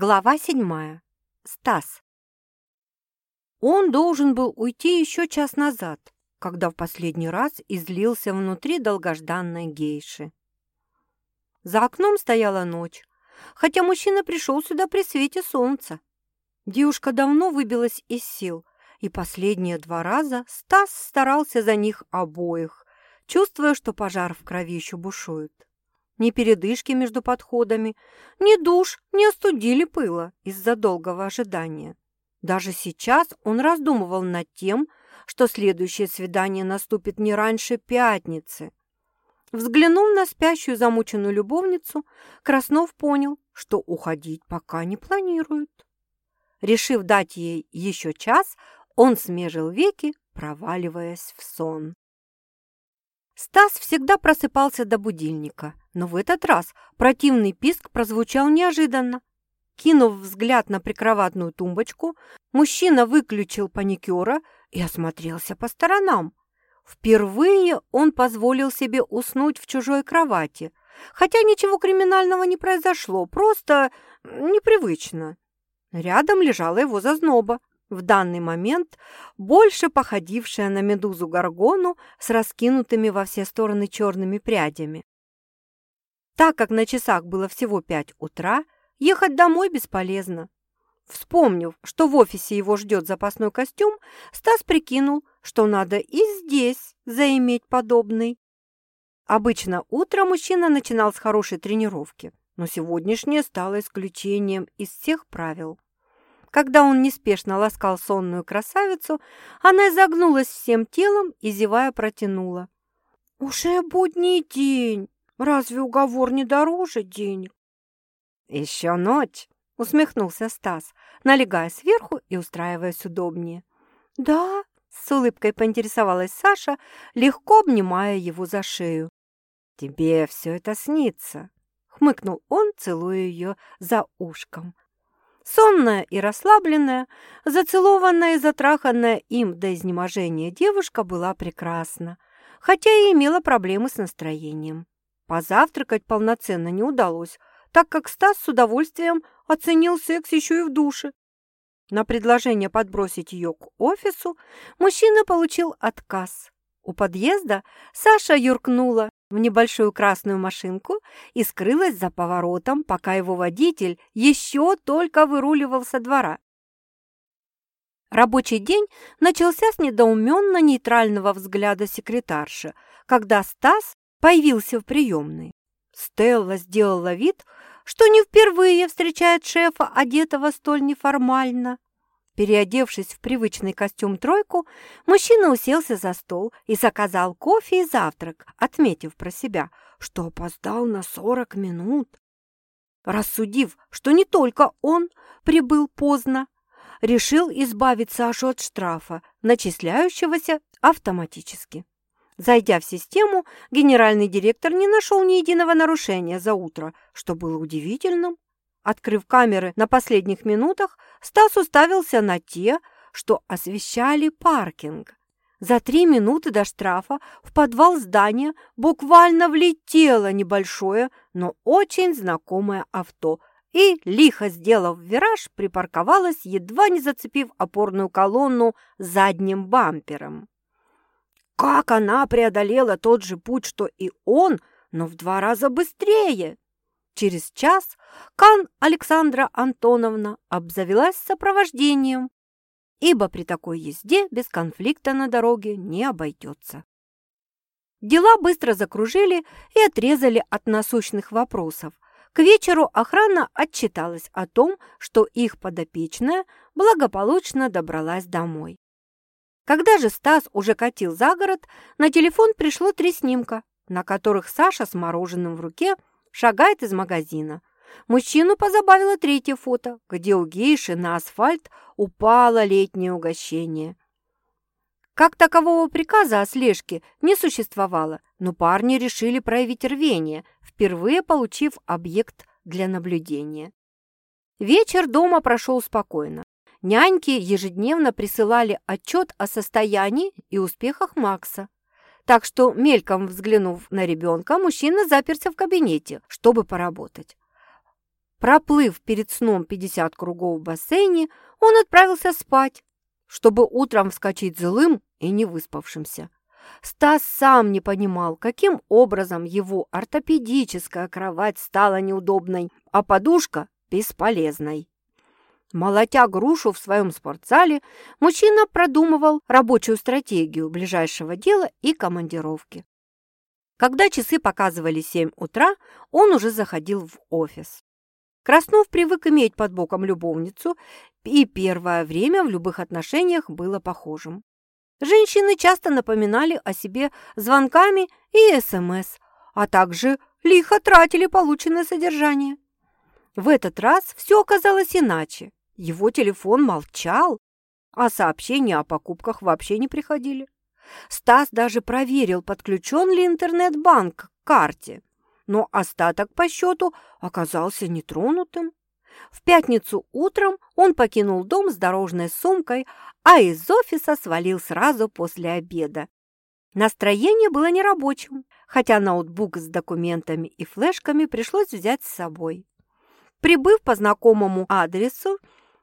Глава седьмая. Стас. Он должен был уйти еще час назад, когда в последний раз излился внутри долгожданной гейши. За окном стояла ночь, хотя мужчина пришел сюда при свете солнца. Девушка давно выбилась из сил, и последние два раза Стас старался за них обоих, чувствуя, что пожар в крови еще бушует. Ни передышки между подходами, ни душ не остудили пыла из-за долгого ожидания. Даже сейчас он раздумывал над тем, что следующее свидание наступит не раньше пятницы. Взглянув на спящую замученную любовницу, Краснов понял, что уходить пока не планирует. Решив дать ей еще час, он смежил веки, проваливаясь в сон. Стас всегда просыпался до будильника, но в этот раз противный писк прозвучал неожиданно. Кинув взгляд на прикроватную тумбочку, мужчина выключил паникера и осмотрелся по сторонам. Впервые он позволил себе уснуть в чужой кровати, хотя ничего криминального не произошло, просто непривычно. Рядом лежала его зазноба в данный момент больше походившая на медузу Гаргону с раскинутыми во все стороны черными прядями. Так как на часах было всего пять утра, ехать домой бесполезно. Вспомнив, что в офисе его ждет запасной костюм, Стас прикинул, что надо и здесь заиметь подобный. Обычно утро мужчина начинал с хорошей тренировки, но сегодняшнее стало исключением из всех правил. Когда он неспешно ласкал сонную красавицу, она изогнулась всем телом и, зевая, протянула. «Уже будний день. Разве уговор не дороже денег?» «Еще ночь», — усмехнулся Стас, налегая сверху и устраиваясь удобнее. «Да», — с улыбкой поинтересовалась Саша, легко обнимая его за шею. «Тебе все это снится», — хмыкнул он, целуя ее за ушком. Сонная и расслабленная, зацелованная и затраханная им до изнеможения девушка была прекрасна, хотя и имела проблемы с настроением. Позавтракать полноценно не удалось, так как Стас с удовольствием оценил секс еще и в душе. На предложение подбросить ее к офису мужчина получил отказ. У подъезда Саша юркнула в небольшую красную машинку и скрылась за поворотом, пока его водитель еще только выруливал со двора. Рабочий день начался с недоуменно-нейтрального взгляда секретарши, когда Стас появился в приемной. Стелла сделала вид, что не впервые встречает шефа, одетого столь неформально. Переодевшись в привычный костюм-тройку, мужчина уселся за стол и заказал кофе и завтрак, отметив про себя, что опоздал на 40 минут. Рассудив, что не только он прибыл поздно, решил избавиться аж от штрафа, начисляющегося автоматически. Зайдя в систему, генеральный директор не нашел ни единого нарушения за утро, что было удивительным. Открыв камеры на последних минутах, Стас уставился на те, что освещали паркинг. За три минуты до штрафа в подвал здания буквально влетело небольшое, но очень знакомое авто и, лихо сделав вираж, припарковалось, едва не зацепив опорную колонну задним бампером. Как она преодолела тот же путь, что и он, но в два раза быстрее? Через час Кан Александра Антоновна обзавелась сопровождением, ибо при такой езде без конфликта на дороге не обойдется. Дела быстро закружили и отрезали от насущных вопросов. К вечеру охрана отчиталась о том, что их подопечная благополучно добралась домой. Когда же Стас уже катил за город, на телефон пришло три снимка, на которых Саша с мороженым в руке – шагает из магазина. Мужчину позабавило третье фото, где у гейши на асфальт упало летнее угощение. Как такового приказа о слежке не существовало, но парни решили проявить рвение, впервые получив объект для наблюдения. Вечер дома прошел спокойно. Няньки ежедневно присылали отчет о состоянии и успехах Макса. Так что, мельком взглянув на ребенка, мужчина заперся в кабинете, чтобы поработать. Проплыв перед сном 50 кругов в бассейне, он отправился спать, чтобы утром вскочить злым и не выспавшимся. Стас сам не понимал, каким образом его ортопедическая кровать стала неудобной, а подушка – бесполезной. Молотя грушу в своем спортзале, мужчина продумывал рабочую стратегию ближайшего дела и командировки. Когда часы показывали 7 утра, он уже заходил в офис. Краснов привык иметь под боком любовницу, и первое время в любых отношениях было похожим. Женщины часто напоминали о себе звонками и СМС, а также лихо тратили полученное содержание. В этот раз все оказалось иначе. Его телефон молчал, а сообщения о покупках вообще не приходили. Стас даже проверил, подключен ли интернет-банк к карте, но остаток по счету оказался нетронутым. В пятницу утром он покинул дом с дорожной сумкой, а из офиса свалил сразу после обеда. Настроение было нерабочим, хотя ноутбук с документами и флешками пришлось взять с собой. Прибыв по знакомому адресу,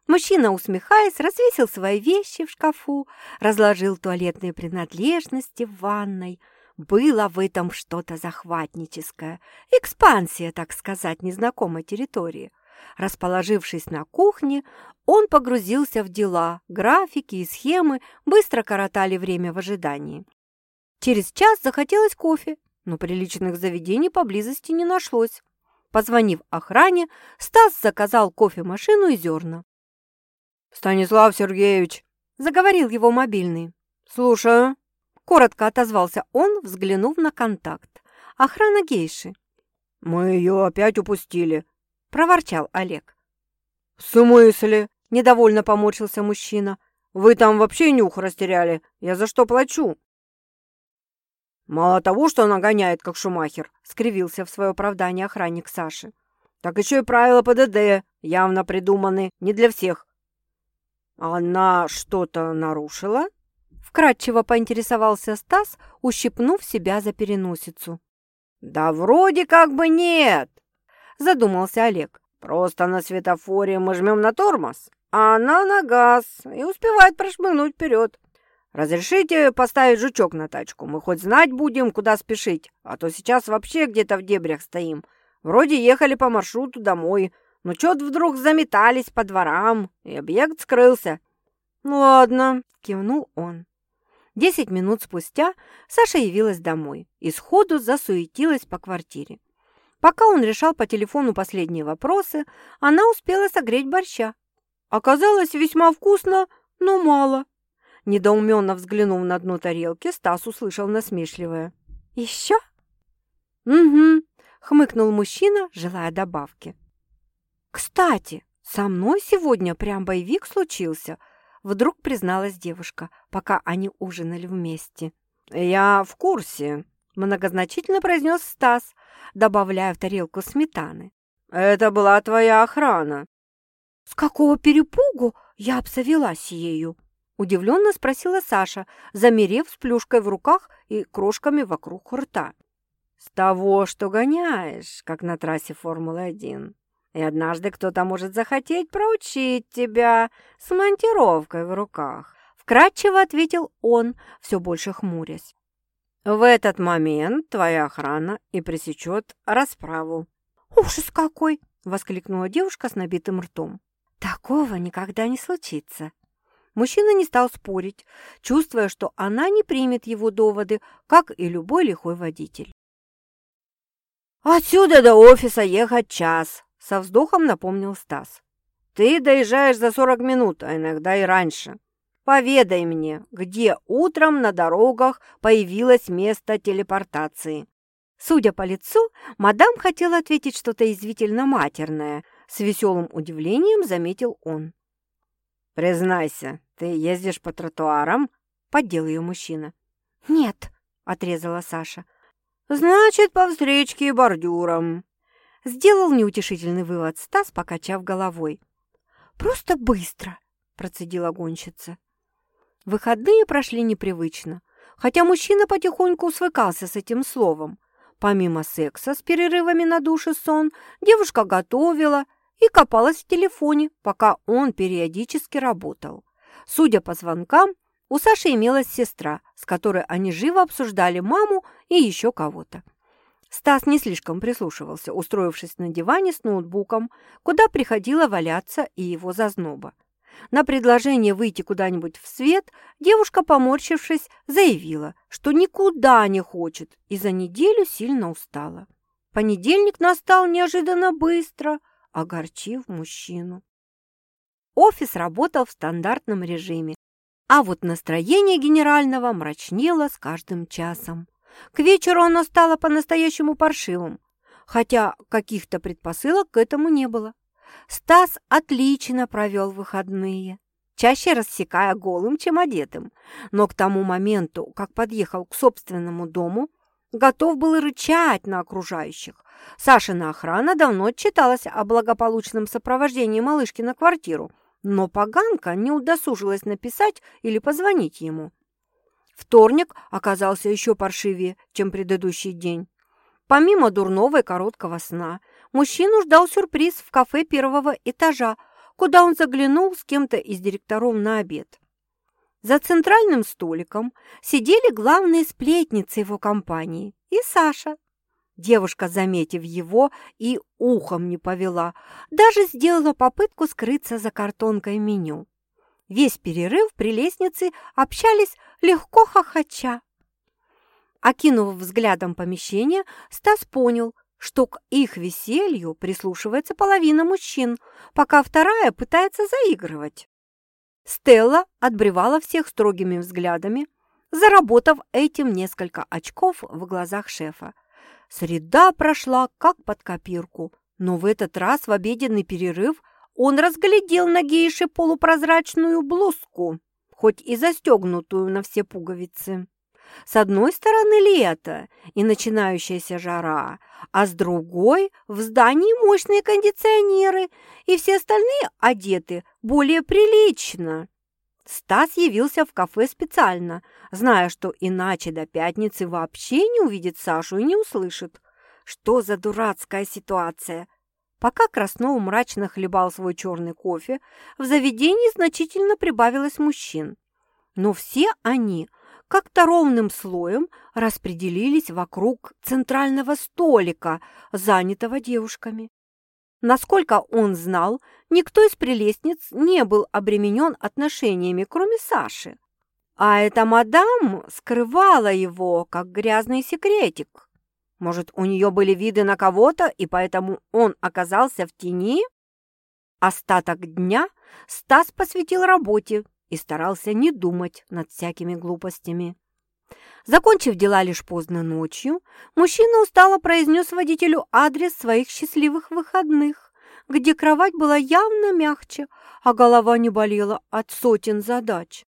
мужчина, усмехаясь, развесил свои вещи в шкафу, разложил туалетные принадлежности в ванной. Было в этом что-то захватническое, экспансия, так сказать, незнакомой территории – Расположившись на кухне, он погрузился в дела, графики и схемы быстро коротали время в ожидании. Через час захотелось кофе, но приличных заведений поблизости не нашлось. Позвонив охране, Стас заказал кофемашину и зерна. «Станислав Сергеевич!» – заговорил его мобильный. «Слушаю!» – коротко отозвался он, взглянув на контакт. «Охрана гейши». «Мы ее опять упустили проворчал Олег. «В смысле?» – недовольно поморщился мужчина. «Вы там вообще нюх растеряли. Я за что плачу?» «Мало того, что она гоняет, как Шумахер», – скривился в свое оправдание охранник Саши. «Так еще и правила ПДД явно придуманы не для всех». «Она что-то нарушила?» Вкратчиво поинтересовался Стас, ущипнув себя за переносицу. «Да вроде как бы нет!» задумался Олег. «Просто на светофоре мы жмем на тормоз, а она на газ и успевает прошмыгнуть вперед. Разрешите поставить жучок на тачку? Мы хоть знать будем, куда спешить, а то сейчас вообще где-то в дебрях стоим. Вроде ехали по маршруту домой, но чё-то вдруг заметались по дворам, и объект скрылся». «Ну «Ладно», — кивнул он. Десять минут спустя Саша явилась домой и сходу засуетилась по квартире. Пока он решал по телефону последние вопросы, она успела согреть борща. Оказалось весьма вкусно, но мало. Недоуменно взглянув на дно тарелки, Стас услышал насмешливое. «Еще?» «Угу», — хмыкнул мужчина, желая добавки. «Кстати, со мной сегодня прям боевик случился», — вдруг призналась девушка, пока они ужинали вместе. «Я в курсе», — многозначительно произнес Стас, добавляя в тарелку сметаны. «Это была твоя охрана». «С какого перепугу я обзавелась ею?» – удивленно спросила Саша, замерев с плюшкой в руках и крошками вокруг рта. «С того, что гоняешь, как на трассе Формулы-1. И однажды кто-то может захотеть проучить тебя с монтировкой в руках», – вкратчиво ответил он, все больше хмурясь. В этот момент твоя охрана и пресечет расправу. «Ужас какой!» — воскликнула девушка с набитым ртом. «Такого никогда не случится». Мужчина не стал спорить, чувствуя, что она не примет его доводы, как и любой лихой водитель. «Отсюда до офиса ехать час», — со вздохом напомнил Стас. «Ты доезжаешь за сорок минут, а иногда и раньше. Поведай мне, где утром на дорогах появилось место телепортации». Судя по лицу, мадам хотела ответить что-то извительно матерное. С веселым удивлением заметил он. «Признайся, ты ездишь по тротуарам?» – поддел ее мужчина. «Нет», – отрезала Саша. «Значит, по встречке и бордюрам», – сделал неутешительный вывод Стас, покачав головой. «Просто быстро», – процедила гонщица. Выходные прошли непривычно, хотя мужчина потихоньку свыкался с этим словом. Помимо секса с перерывами на душ и сон, девушка готовила и копалась в телефоне, пока он периодически работал. Судя по звонкам, у Саши имелась сестра, с которой они живо обсуждали маму и еще кого-то. Стас не слишком прислушивался, устроившись на диване с ноутбуком, куда приходила валяться и его зазноба. На предложение выйти куда-нибудь в свет девушка, поморщившись, заявила, что никуда не хочет и за неделю сильно устала. Понедельник настал неожиданно быстро, огорчив мужчину. Офис работал в стандартном режиме, а вот настроение генерального мрачнело с каждым часом. К вечеру оно стало по-настоящему паршивым, хотя каких-то предпосылок к этому не было. Стас отлично провел выходные, чаще рассекая голым, чем одетым, но к тому моменту, как подъехал к собственному дому, готов был рычать на окружающих. Сашина охрана давно читалась о благополучном сопровождении малышки на квартиру, но поганка не удосужилась написать или позвонить ему. Вторник оказался еще паршивее, чем предыдущий день. Помимо дурного и короткого сна, мужчину ждал сюрприз в кафе первого этажа, куда он заглянул с кем-то из директоров на обед. За центральным столиком сидели главные сплетницы его компании и Саша. Девушка, заметив его, и ухом не повела, даже сделала попытку скрыться за картонкой меню. Весь перерыв при лестнице общались легко хохоча. Окинув взглядом помещение, Стас понял, что к их веселью прислушивается половина мужчин, пока вторая пытается заигрывать. Стелла отбревала всех строгими взглядами, заработав этим несколько очков в глазах шефа. Среда прошла как под копирку, но в этот раз в обеденный перерыв он разглядел на гейше полупрозрачную блузку, хоть и застегнутую на все пуговицы. С одной стороны лето и начинающаяся жара, а с другой в здании мощные кондиционеры, и все остальные одеты более прилично. Стас явился в кафе специально, зная, что иначе до пятницы вообще не увидит Сашу и не услышит. Что за дурацкая ситуация? Пока Краснов мрачно хлебал свой черный кофе, в заведении значительно прибавилось мужчин. Но все они как-то ровным слоем распределились вокруг центрального столика, занятого девушками. Насколько он знал, никто из прелестниц не был обременен отношениями, кроме Саши. А эта мадам скрывала его, как грязный секретик. Может, у нее были виды на кого-то, и поэтому он оказался в тени? Остаток дня Стас посвятил работе и старался не думать над всякими глупостями. Закончив дела лишь поздно ночью, мужчина устало произнес водителю адрес своих счастливых выходных, где кровать была явно мягче, а голова не болела от сотен задач.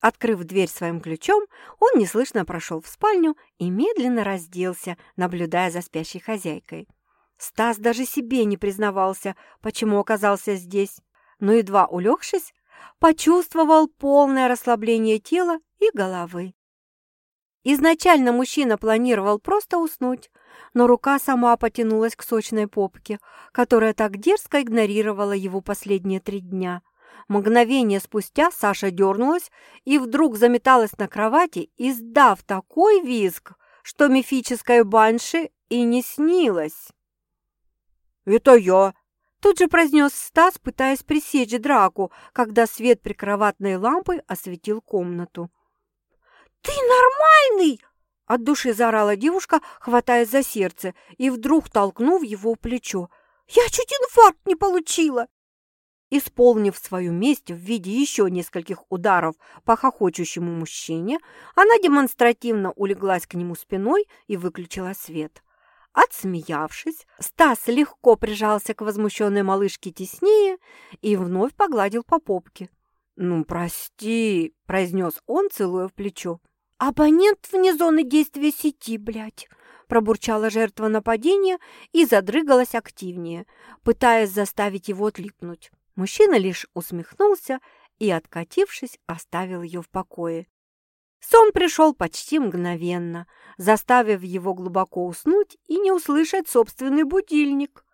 Открыв дверь своим ключом, он неслышно прошел в спальню и медленно разделся, наблюдая за спящей хозяйкой. Стас даже себе не признавался, почему оказался здесь, но, едва улегшись, почувствовал полное расслабление тела и головы. Изначально мужчина планировал просто уснуть, но рука сама потянулась к сочной попке, которая так дерзко игнорировала его последние три дня. Мгновение спустя Саша дернулась и вдруг заметалась на кровати, издав такой визг, что мифической банши и не снилось. «Это я!» Тут же произнес Стас, пытаясь пресечь драку, когда свет прикроватной лампы осветил комнату. «Ты нормальный!» От души заорала девушка, хватаясь за сердце и вдруг толкнув его в плечо. «Я чуть инфаркт не получила!» Исполнив свою месть в виде еще нескольких ударов по хохочущему мужчине, она демонстративно улеглась к нему спиной и выключила свет. Отсмеявшись, Стас легко прижался к возмущенной малышке теснее и вновь погладил по попке. «Ну, прости», – произнес он, целуя в плечо. «Абонент вне зоны действия сети, блядь!» пробурчала жертва нападения и задрыгалась активнее, пытаясь заставить его отлипнуть. Мужчина лишь усмехнулся и, откатившись, оставил ее в покое. Сон пришел почти мгновенно, заставив его глубоко уснуть и не услышать собственный будильник.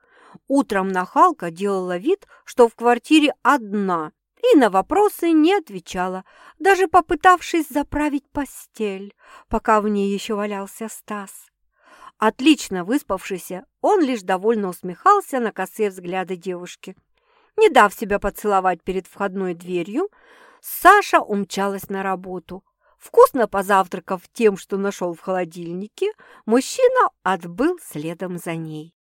Утром нахалка делала вид, что в квартире одна, и на вопросы не отвечала, даже попытавшись заправить постель, пока в ней еще валялся Стас. Отлично выспавшийся, он лишь довольно усмехался на косые взгляды девушки. Не дав себя поцеловать перед входной дверью, Саша умчалась на работу. Вкусно позавтракав тем, что нашел в холодильнике, мужчина отбыл следом за ней.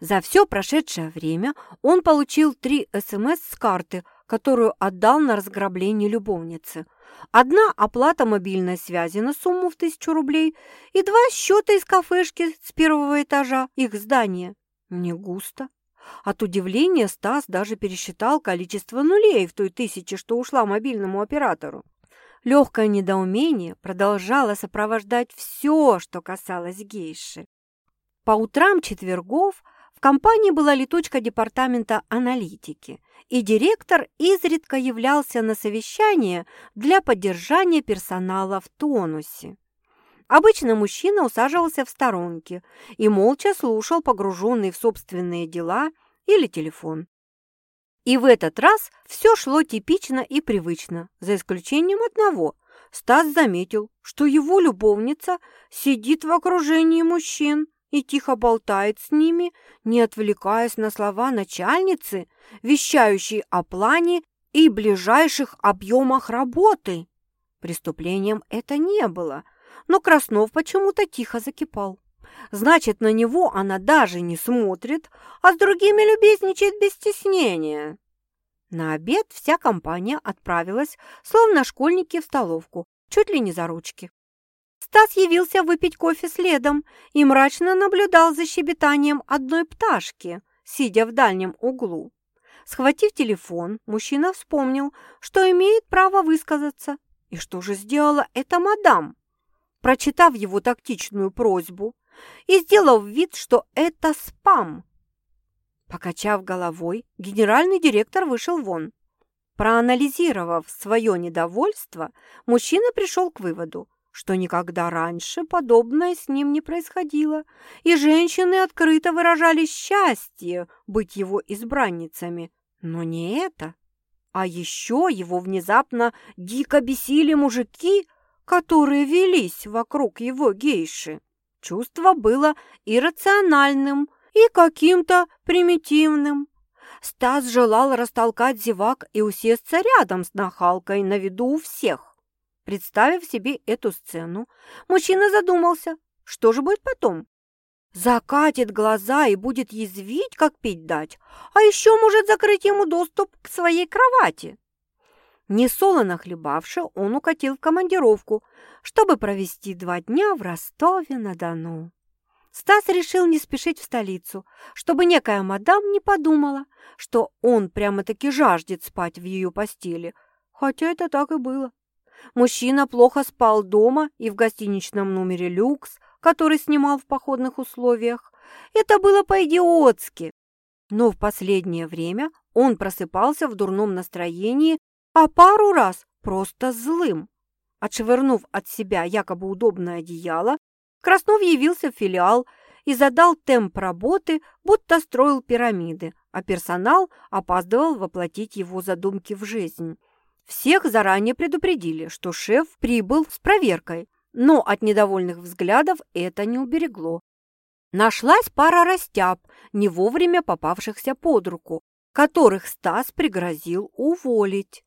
За все прошедшее время он получил три СМС с карты, которую отдал на разграбление любовницы. Одна оплата мобильной связи на сумму в тысячу рублей и два счета из кафешки с первого этажа их здания. Не густо. От удивления Стас даже пересчитал количество нулей в той тысяче, что ушла мобильному оператору. Легкое недоумение продолжало сопровождать все, что касалось гейши. По утрам четвергов в компании была летучка департамента аналитики, и директор изредка являлся на совещание для поддержания персонала в тонусе. Обычно мужчина усаживался в сторонке и молча слушал погруженный в собственные дела или телефон. И в этот раз все шло типично и привычно, за исключением одного. Стас заметил, что его любовница сидит в окружении мужчин и тихо болтает с ними, не отвлекаясь на слова начальницы, вещающей о плане и ближайших объемах работы. Преступлением это не было – но Краснов почему-то тихо закипал. Значит, на него она даже не смотрит, а с другими любезничает без стеснения. На обед вся компания отправилась, словно школьники в столовку, чуть ли не за ручки. Стас явился выпить кофе следом и мрачно наблюдал за щебетанием одной пташки, сидя в дальнем углу. Схватив телефон, мужчина вспомнил, что имеет право высказаться. И что же сделала эта мадам? Прочитав его тактичную просьбу и сделав вид, что это спам. Покачав головой, генеральный директор вышел вон. Проанализировав свое недовольство, мужчина пришел к выводу, что никогда раньше подобное с ним не происходило, и женщины открыто выражали счастье быть его избранницами. Но не это. А еще его внезапно дико бесили мужики, которые велись вокруг его гейши. Чувство было иррациональным и каким-то примитивным. Стас желал растолкать зевак и усесться рядом с нахалкой на виду у всех. Представив себе эту сцену, мужчина задумался, что же будет потом. Закатит глаза и будет язвить, как пить дать, а еще может закрыть ему доступ к своей кровати. Несолоно хлебавши, он укатил в командировку, чтобы провести два дня в Ростове-на-Дону. Стас решил не спешить в столицу, чтобы некая мадам не подумала, что он прямо-таки жаждет спать в ее постели, хотя это так и было. Мужчина плохо спал дома и в гостиничном номере «Люкс», который снимал в походных условиях. Это было по-идиотски. Но в последнее время он просыпался в дурном настроении а пару раз просто злым. Отшвырнув от себя якобы удобное одеяло, Краснов явился в филиал и задал темп работы, будто строил пирамиды, а персонал опаздывал воплотить его задумки в жизнь. Всех заранее предупредили, что шеф прибыл с проверкой, но от недовольных взглядов это не уберегло. Нашлась пара растяб, не вовремя попавшихся под руку, которых Стас пригрозил уволить.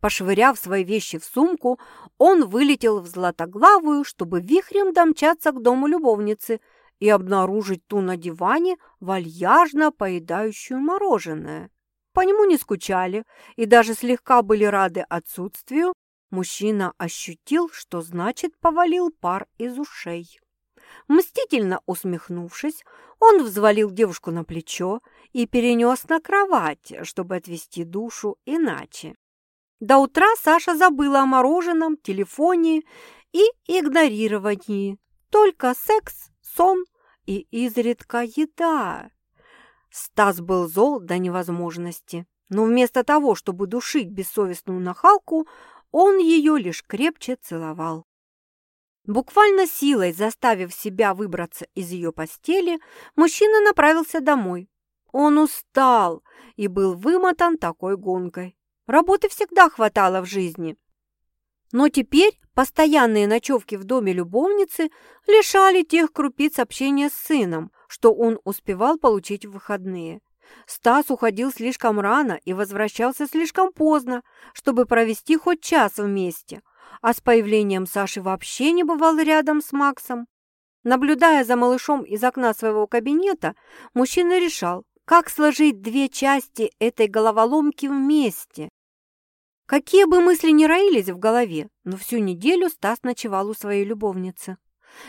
Пошвыряв свои вещи в сумку, он вылетел в Златоглавую, чтобы вихрем домчаться к дому любовницы и обнаружить ту на диване, вальяжно поедающую мороженое. По нему не скучали и даже слегка были рады отсутствию. Мужчина ощутил, что значит повалил пар из ушей. Мстительно усмехнувшись, он взвалил девушку на плечо и перенес на кровать, чтобы отвести душу иначе. До утра Саша забыла о мороженом, телефоне и игнорировании. Только секс, сон и изредка еда. Стас был зол до невозможности, но вместо того, чтобы душить бессовестную нахалку, он ее лишь крепче целовал. Буквально силой заставив себя выбраться из ее постели, мужчина направился домой, Он устал и был вымотан такой гонкой. Работы всегда хватало в жизни. Но теперь постоянные ночевки в доме любовницы лишали тех крупиц общения с сыном, что он успевал получить в выходные. Стас уходил слишком рано и возвращался слишком поздно, чтобы провести хоть час вместе, а с появлением Саши вообще не бывал рядом с Максом. Наблюдая за малышом из окна своего кабинета, мужчина решал, как сложить две части этой головоломки вместе. Какие бы мысли ни роились в голове, но всю неделю Стас ночевал у своей любовницы.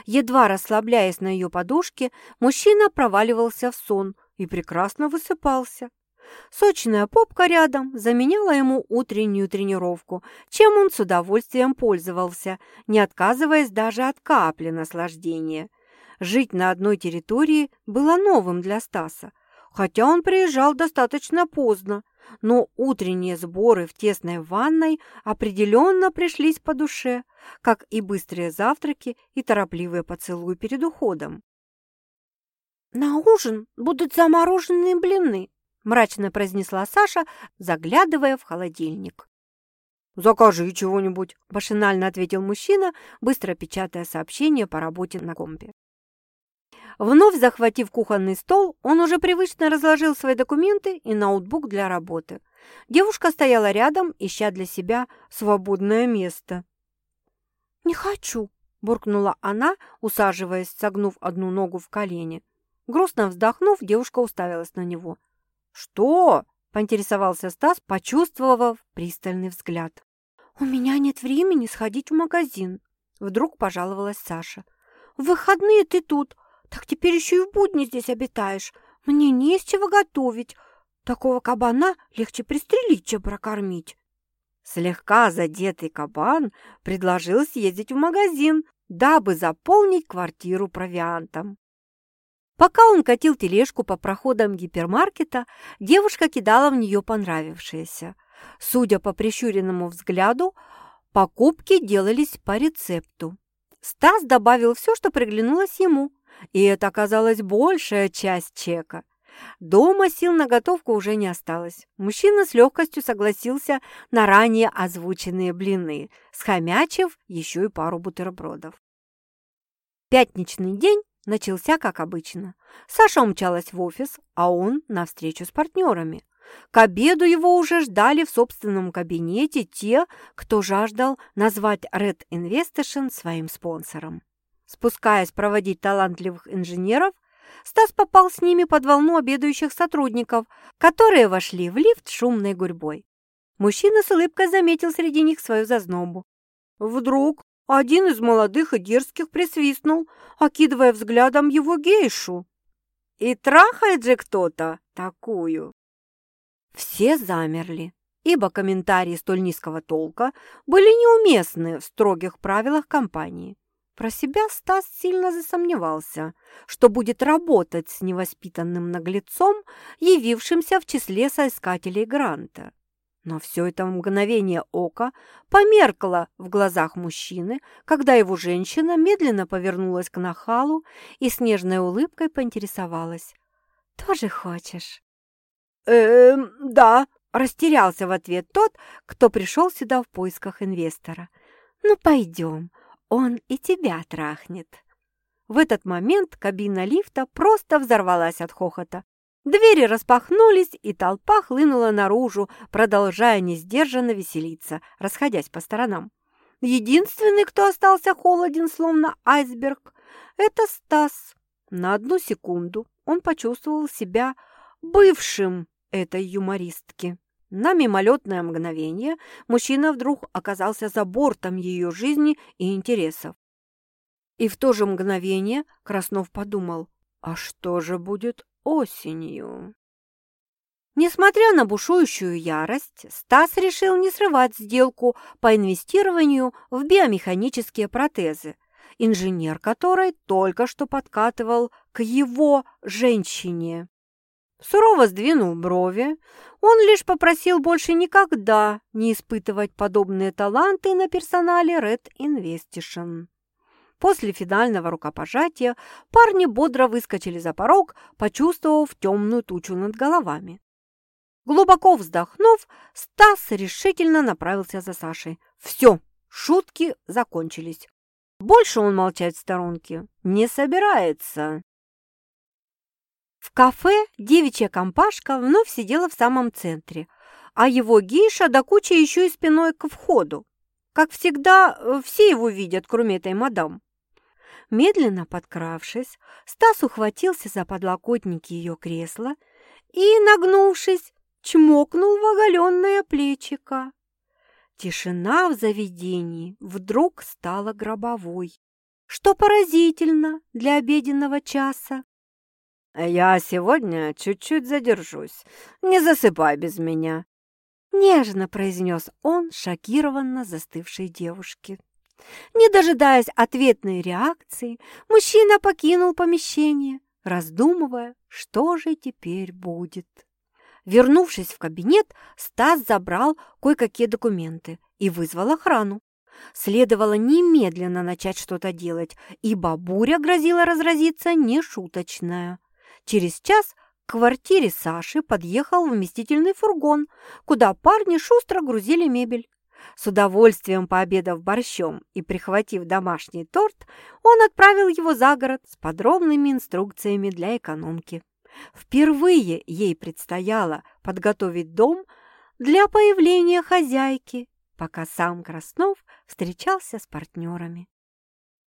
Едва расслабляясь на ее подушке, мужчина проваливался в сон и прекрасно высыпался. Сочная попка рядом заменяла ему утреннюю тренировку, чем он с удовольствием пользовался, не отказываясь даже от капли наслаждения. Жить на одной территории было новым для Стаса, хотя он приезжал достаточно поздно, но утренние сборы в тесной ванной определенно пришлись по душе, как и быстрые завтраки и торопливые поцелуи перед уходом. «На ужин будут замороженные блины», – мрачно произнесла Саша, заглядывая в холодильник. «Закажи чего-нибудь», – машинально ответил мужчина, быстро печатая сообщение по работе на компе. Вновь захватив кухонный стол, он уже привычно разложил свои документы и ноутбук для работы. Девушка стояла рядом, ища для себя свободное место. «Не хочу», – буркнула она, усаживаясь, согнув одну ногу в колени. Грустно вздохнув, девушка уставилась на него. «Что?» – поинтересовался Стас, почувствовав пристальный взгляд. «У меня нет времени сходить в магазин», – вдруг пожаловалась Саша. «В выходные ты тут, так теперь еще и в будни здесь обитаешь. Мне не из чего готовить. Такого кабана легче пристрелить, чем прокормить. Слегка задетый кабан предложил съездить в магазин, дабы заполнить квартиру провиантом. Пока он катил тележку по проходам гипермаркета, девушка кидала в нее понравившееся. Судя по прищуренному взгляду, покупки делались по рецепту. Стас добавил все, что приглянулось ему, и это оказалась большая часть чека. Дома сил на готовку уже не осталось. Мужчина с легкостью согласился на ранее озвученные блины, схомячив еще и пару бутербродов. Пятничный день начался как обычно. Саша умчалась в офис, а он на встречу с партнерами. К обеду его уже ждали в собственном кабинете те, кто жаждал назвать Red Investation своим спонсором. Спускаясь проводить талантливых инженеров, Стас попал с ними под волну обедающих сотрудников, которые вошли в лифт шумной гурьбой. Мужчина с улыбкой заметил среди них свою зазнобу. Вдруг один из молодых и дерзких присвистнул, окидывая взглядом его гейшу. «И трахает же кто-то такую!» Все замерли, ибо комментарии столь низкого толка были неуместны в строгих правилах компании. Про себя Стас сильно засомневался, что будет работать с невоспитанным наглецом, явившимся в числе соискателей гранта. Но все это мгновение ока померкло в глазах мужчины, когда его женщина медленно повернулась к нахалу и с нежной улыбкой поинтересовалась. «Тоже хочешь?» «Эм, да», – растерялся в ответ тот, кто пришел сюда в поисках инвестора. «Ну, пойдем, он и тебя трахнет». В этот момент кабина лифта просто взорвалась от хохота. Двери распахнулись, и толпа хлынула наружу, продолжая несдержанно веселиться, расходясь по сторонам. Единственный, кто остался холоден, словно айсберг, это Стас. На одну секунду он почувствовал себя бывшим этой юмористки. На мимолетное мгновение мужчина вдруг оказался за бортом ее жизни и интересов. И в то же мгновение Краснов подумал, а что же будет осенью? Несмотря на бушующую ярость, Стас решил не срывать сделку по инвестированию в биомеханические протезы, инженер которой только что подкатывал к его женщине. Сурово сдвинул брови. Он лишь попросил больше никогда не испытывать подобные таланты на персонале Red Investation. После финального рукопожатия парни бодро выскочили за порог, почувствовав темную тучу над головами. Глубоко вздохнув, Стас решительно направился за Сашей. Все, шутки закончились. Больше он молчать в сторонке не собирается. Кафе девичья компашка вновь сидела в самом центре, а его гейша до кучи еще и спиной к входу. Как всегда, э, все его видят, кроме этой мадам. Медленно подкравшись, Стас ухватился за подлокотники ее кресла и, нагнувшись, чмокнул в оголенное плечико. Тишина в заведении вдруг стала гробовой, что поразительно для обеденного часа. «Я сегодня чуть-чуть задержусь. Не засыпай без меня», — нежно произнес он шокированно застывшей девушке. Не дожидаясь ответной реакции, мужчина покинул помещение, раздумывая, что же теперь будет. Вернувшись в кабинет, Стас забрал кое-какие документы и вызвал охрану. Следовало немедленно начать что-то делать, ибо буря грозила разразиться нешуточная. Через час к квартире Саши подъехал вместительный фургон, куда парни шустро грузили мебель. С удовольствием пообедав борщом и прихватив домашний торт, он отправил его за город с подробными инструкциями для экономки. Впервые ей предстояло подготовить дом для появления хозяйки, пока сам Краснов встречался с партнерами.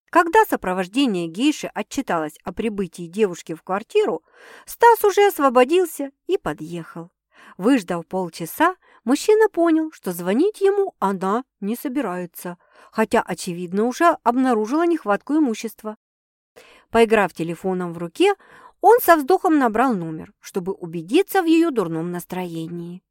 Когда сопровождение гейши отчиталось о прибытии девушки в квартиру, Стас уже освободился и подъехал. Выждав полчаса, мужчина понял, что звонить ему она не собирается, хотя, очевидно, уже обнаружила нехватку имущества. Поиграв телефоном в руке, он со вздохом набрал номер, чтобы убедиться в ее дурном настроении.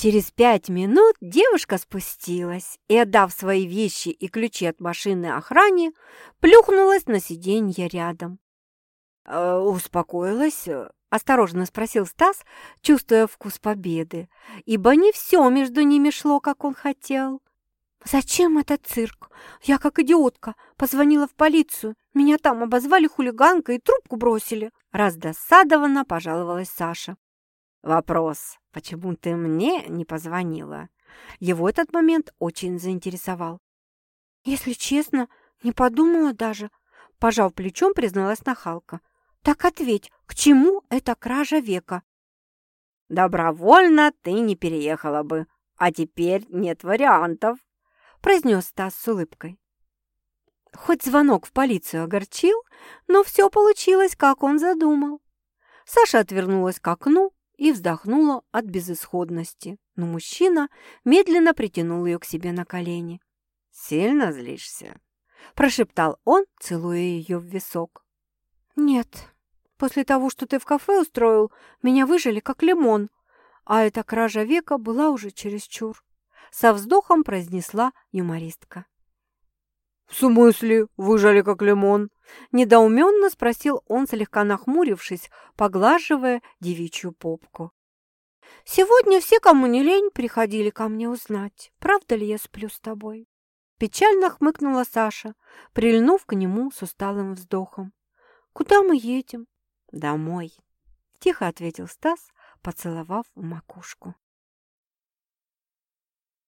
Через пять минут девушка спустилась и, отдав свои вещи и ключи от машины охране, плюхнулась на сиденье рядом. «Э, «Успокоилась?» – осторожно спросил Стас, чувствуя вкус победы, ибо не все между ними шло, как он хотел. «Зачем этот цирк? Я, как идиотка, позвонила в полицию. Меня там обозвали хулиганкой и трубку бросили». Раздосадованно пожаловалась Саша. Вопрос, почему ты мне не позвонила? Его этот момент очень заинтересовал. Если честно, не подумала даже. Пожав плечом, призналась нахалка. Так ответь, к чему эта кража века? Добровольно ты не переехала бы, а теперь нет вариантов, произнес Стас с улыбкой. Хоть звонок в полицию огорчил, но все получилось, как он задумал. Саша отвернулась к окну и вздохнула от безысходности, но мужчина медленно притянул ее к себе на колени. «Сильно злишься?» – прошептал он, целуя ее в висок. «Нет, после того, что ты в кафе устроил, меня выжили как лимон, а эта кража века была уже чересчур», – со вздохом произнесла юмористка. «В смысле выжали как лимон?» Недоуменно спросил он, слегка нахмурившись, поглаживая девичью попку. «Сегодня все, кому не лень, приходили ко мне узнать, правда ли я сплю с тобой?» Печально хмыкнула Саша, прильнув к нему с усталым вздохом. «Куда мы едем?» «Домой», – тихо ответил Стас, поцеловав в макушку.